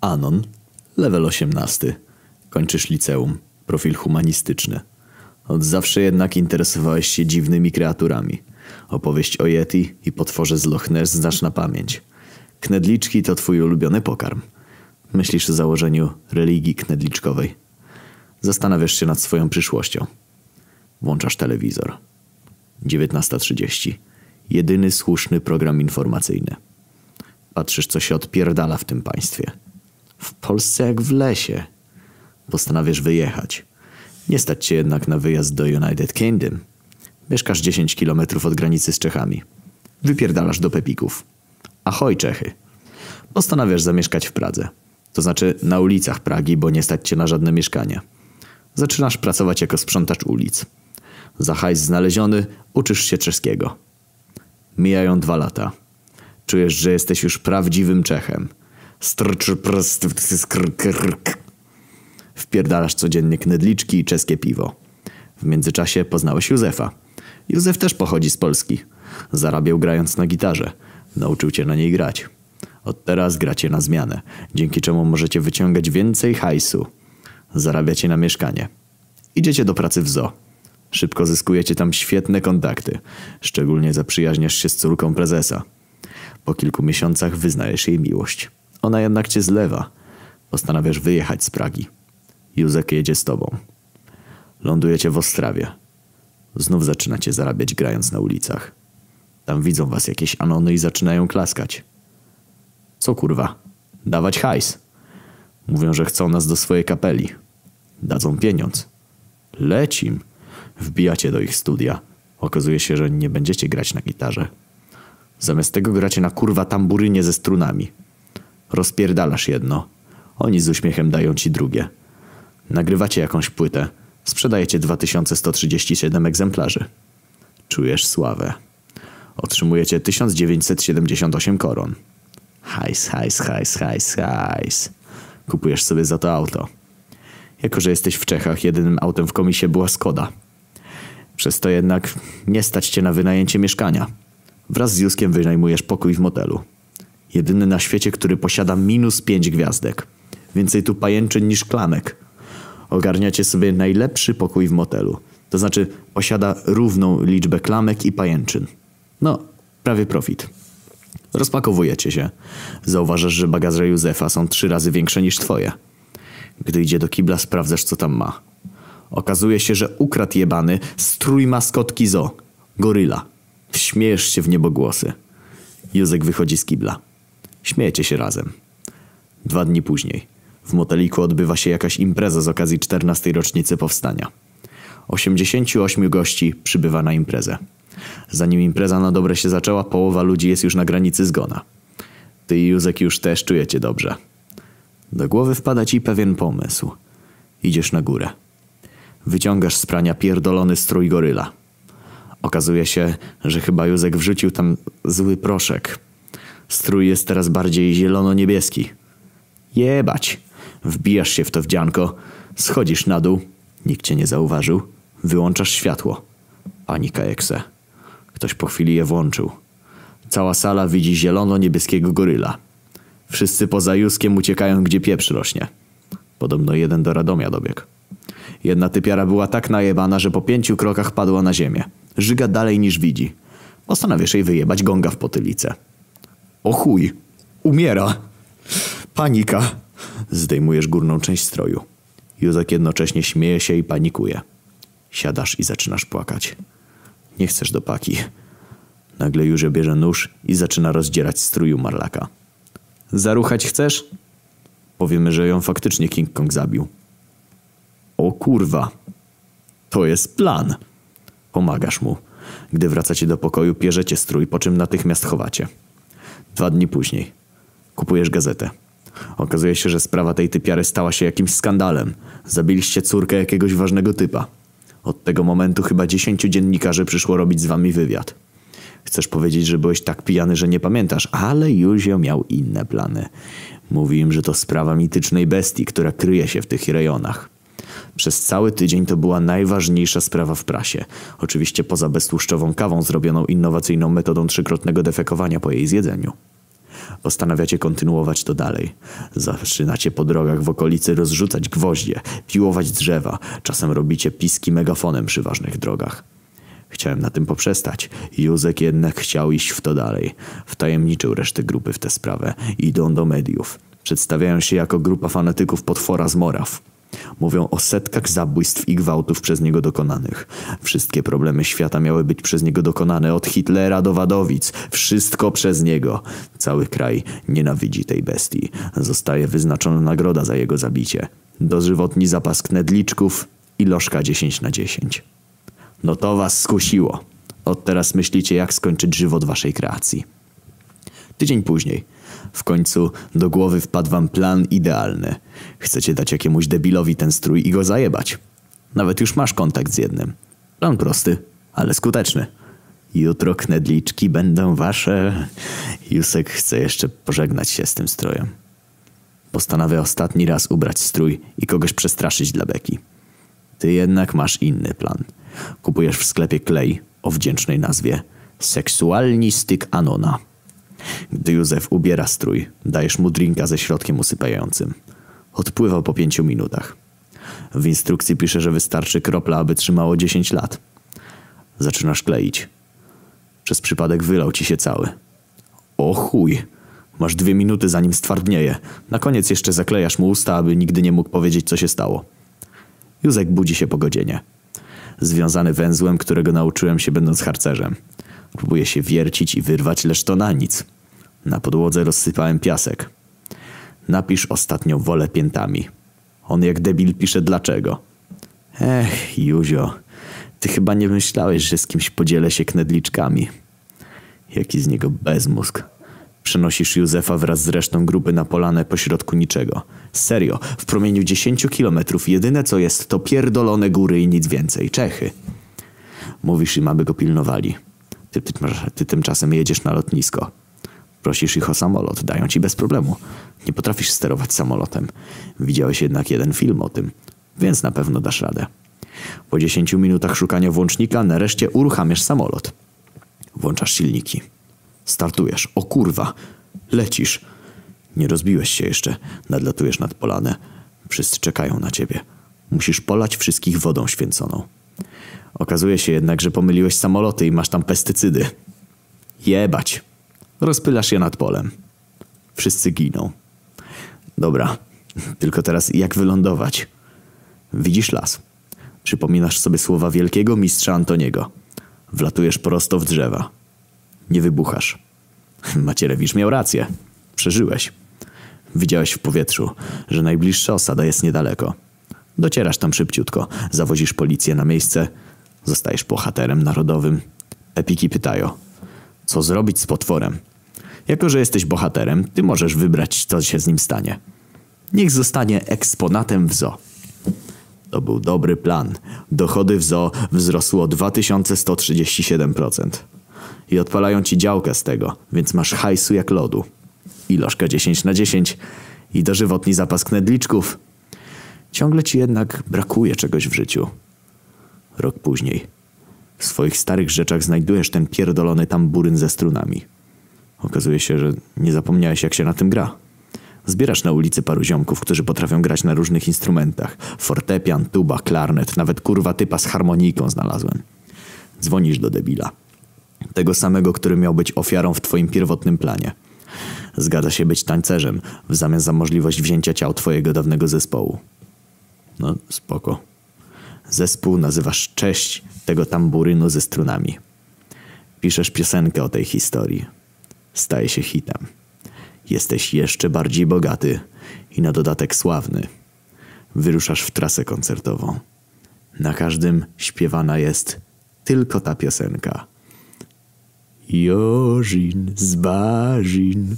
Anon, level 18. Kończysz liceum, profil humanistyczny. Od zawsze jednak interesowałeś się dziwnymi kreaturami. Opowieść o Yeti i potworze z Loch Ness znasz na pamięć. Knedliczki to twój ulubiony pokarm. Myślisz o założeniu religii knedliczkowej. Zastanawiasz się nad swoją przyszłością. Włączasz telewizor. 19.30. Jedyny słuszny program informacyjny. Patrzysz, co się odpierdala w tym państwie. W Polsce jak w lesie. Postanawiasz wyjechać. Nie stać cię jednak na wyjazd do United Kingdom. Mieszkasz 10 kilometrów od granicy z Czechami. Wypierdalasz do Pepików. Ahoj Czechy. Postanawiasz zamieszkać w Pradze. To znaczy na ulicach Pragi, bo nie stać cię na żadne mieszkanie. Zaczynasz pracować jako sprzątacz ulic. Za hajs znaleziony uczysz się czeskiego. Mijają dwa lata. Czujesz, że jesteś już prawdziwym Czechem. Strcz prst Wpierdalasz codziennie knedliczki i czeskie piwo. W międzyczasie poznałeś Józefa. Józef też pochodzi z Polski. Zarabiał grając na gitarze. Nauczył cię na niej grać. Od teraz gracie na zmianę, dzięki czemu możecie wyciągać więcej hajsu. Zarabiacie na mieszkanie. Idziecie do pracy w zoo. Szybko zyskujecie tam świetne kontakty. Szczególnie zaprzyjaźniasz się z córką prezesa. Po kilku miesiącach wyznajesz jej miłość. Ona jednak cię zlewa. Postanawiasz wyjechać z Pragi. Józek jedzie z tobą. Lądujecie w Ostrawie. Znów zaczynacie zarabiać grając na ulicach. Tam widzą was jakieś anony i zaczynają klaskać. Co kurwa? Dawać hajs. Mówią, że chcą nas do swojej kapeli. Dadzą pieniądz. Lecim. Wbijacie do ich studia. Okazuje się, że nie będziecie grać na gitarze. Zamiast tego gracie na kurwa tamburynie ze strunami. Rozpierdalasz jedno. Oni z uśmiechem dają ci drugie. Nagrywacie jakąś płytę. Sprzedajecie 2137 egzemplarzy. Czujesz sławę. Otrzymujecie 1978 koron. Hajs, hajs, hajs, hajs, hajs. Kupujesz sobie za to auto. Jako, że jesteś w Czechach, jedynym autem w komisie była Skoda. Przez to jednak nie stać cię na wynajęcie mieszkania. Wraz z Juskiem wynajmujesz pokój w motelu. Jedyny na świecie, który posiada minus pięć gwiazdek. Więcej tu pajęczyn niż klamek. Ogarniacie sobie najlepszy pokój w motelu. To znaczy posiada równą liczbę klamek i pajęczyn. No, prawie profit. Rozpakowujecie się. Zauważasz, że bagaże Józefa są trzy razy większe niż twoje. Gdy idzie do kibla, sprawdzasz, co tam ma. Okazuje się, że ukradł jebany strój maskotki zo. Goryla. Śmiejesz się w niebogłosy. Józek wychodzi z kibla. Śmiejecie się razem. Dwa dni później. W moteliku odbywa się jakaś impreza z okazji 14. rocznicy powstania. 88 gości przybywa na imprezę. Zanim impreza na dobre się zaczęła, połowa ludzi jest już na granicy zgona. Ty i Józek już też czujecie dobrze. Do głowy wpada ci pewien pomysł. Idziesz na górę. Wyciągasz z prania pierdolony strój goryla. Okazuje się, że chyba Józek wrzucił tam zły proszek. Strój jest teraz bardziej zielono-niebieski. Jebać! Wbijasz się w to wdzianko, schodzisz na dół, nikt cię nie zauważył, wyłączasz światło. Panika ekse. Ktoś po chwili je włączył. Cała sala widzi zielono-niebieskiego goryla. Wszyscy poza Juskiem uciekają, gdzie pieprz rośnie. Podobno jeden do Radomia dobiegł. Jedna typiara była tak najebana, że po pięciu krokach padła na ziemię. Żyga dalej niż widzi. Postanawiasz jej wyjebać gonga w potylicę. O chuj! Umiera! Panika! Zdejmujesz górną część stroju. Józek jednocześnie śmieje się i panikuje. Siadasz i zaczynasz płakać. Nie chcesz do paki. Nagle Jóże bierze nóż i zaczyna rozdzierać strój marlaka. Zaruchać chcesz? Powiemy, że ją faktycznie King Kong zabił. O kurwa. To jest plan. Pomagasz mu. Gdy wracacie do pokoju, pierzecie strój, po czym natychmiast chowacie. Dwa dni później. Kupujesz gazetę. Okazuje się, że sprawa tej typiary stała się jakimś skandalem. Zabiliście córkę jakiegoś ważnego typa. Od tego momentu chyba dziesięciu dziennikarzy przyszło robić z wami wywiad. Chcesz powiedzieć, że byłeś tak pijany, że nie pamiętasz, ale Józio miał inne plany. Mówi im, że to sprawa mitycznej bestii, która kryje się w tych rejonach. Przez cały tydzień to była najważniejsza sprawa w prasie. Oczywiście poza beztłuszczową kawą zrobioną innowacyjną metodą trzykrotnego defekowania po jej zjedzeniu. Postanawiacie kontynuować to dalej. Zaczynacie po drogach w okolicy rozrzucać gwoździe, piłować drzewa. Czasem robicie piski megafonem przy ważnych drogach. Chciałem na tym poprzestać. Józek jednak chciał iść w to dalej. Wtajemniczył resztę grupy w tę sprawę. Idą do mediów. Przedstawiają się jako grupa fanatyków potwora z Moraw. Mówią o setkach zabójstw i gwałtów przez niego dokonanych. Wszystkie problemy świata miały być przez niego dokonane, od Hitlera do Wadowic. Wszystko przez niego. Cały kraj nienawidzi tej bestii. Zostaje wyznaczona nagroda za jego zabicie. Dożywotni zapas knedliczków i lożka 10 na 10. No to was skusiło. Od teraz myślicie, jak skończyć żywot waszej kreacji. Tydzień później. W końcu do głowy wpadł wam plan idealny. Chcecie dać jakiemuś debilowi ten strój i go zajebać. Nawet już masz kontakt z jednym. Plan prosty, ale skuteczny. Jutro knedliczki będą wasze. Jusek chce jeszcze pożegnać się z tym strojem. Postanawia ostatni raz ubrać strój i kogoś przestraszyć dla beki. Ty jednak masz inny plan. Kupujesz w sklepie klej o wdzięcznej nazwie Seksualni styk Anona. Gdy Józef ubiera strój, dajesz mu drinka ze środkiem usypiającym. Odpływa po pięciu minutach. W instrukcji pisze, że wystarczy kropla, aby trzymało 10 lat. Zaczynasz kleić. Przez przypadek wylał ci się cały. O chuj! Masz dwie minuty zanim stwardnieje. Na koniec jeszcze zaklejasz mu usta, aby nigdy nie mógł powiedzieć, co się stało. Józek budzi się po godzinie. Związany węzłem, którego nauczyłem się będąc harcerzem. Próbuję się wiercić i wyrwać, lecz to na nic. Na podłodze rozsypałem piasek. Napisz ostatnią wolę piętami. On jak debil pisze dlaczego. Ech, Juzio, ty chyba nie myślałeś, że z kimś podzielę się knedliczkami. Jaki z niego bezmózg. Przenosisz Józefa wraz z resztą grupy na polanę pośrodku niczego. Serio, w promieniu 10 kilometrów jedyne co jest to pierdolone góry i nic więcej. Czechy. Mówisz im, aby go pilnowali. Ty, ty, ty tymczasem jedziesz na lotnisko. Prosisz ich o samolot, dają ci bez problemu. Nie potrafisz sterować samolotem. Widziałeś jednak jeden film o tym, więc na pewno dasz radę. Po 10 minutach szukania włącznika nareszcie uruchamiasz samolot. Włączasz silniki. Startujesz. O kurwa. Lecisz. Nie rozbiłeś się jeszcze. Nadlatujesz nad polanę. Wszyscy czekają na ciebie. Musisz polać wszystkich wodą święconą. Okazuje się jednak, że pomyliłeś samoloty i masz tam pestycydy. Jebać. Rozpylasz je nad polem. Wszyscy giną. Dobra, tylko teraz jak wylądować? Widzisz las. Przypominasz sobie słowa wielkiego mistrza Antoniego. Wlatujesz prosto w drzewa. Nie wybuchasz. Macierewicz miał rację. Przeżyłeś. Widziałeś w powietrzu, że najbliższa osada jest niedaleko. Docierasz tam szybciutko, zawozisz policję na miejsce, zostajesz bohaterem narodowym. Epiki pytają, co zrobić z potworem? Jako, że jesteś bohaterem, ty możesz wybrać, co się z nim stanie. Niech zostanie eksponatem w zoo. To był dobry plan. Dochody w zoo wzrosły o 2137%. I odpalają ci działkę z tego, więc masz hajsu jak lodu. I lożka 10 na 10 i dożywotni zapas knedliczków. Ciągle ci jednak brakuje czegoś w życiu. Rok później. W swoich starych rzeczach znajdujesz ten pierdolony tamburyn ze strunami. Okazuje się, że nie zapomniałeś jak się na tym gra. Zbierasz na ulicy paru ziomków, którzy potrafią grać na różnych instrumentach. Fortepian, tuba, klarnet, nawet kurwa typa z harmonijką znalazłem. Dzwonisz do debila. Tego samego, który miał być ofiarą w twoim pierwotnym planie. Zgadza się być tańcerzem w zamian za możliwość wzięcia ciał twojego dawnego zespołu. No, spoko. Zespół nazywasz cześć tego tamburynu ze strunami. Piszesz piosenkę o tej historii. Staje się hitem. Jesteś jeszcze bardziej bogaty i na dodatek sławny. Wyruszasz w trasę koncertową. Na każdym śpiewana jest tylko ta piosenka. Jożin z Barzin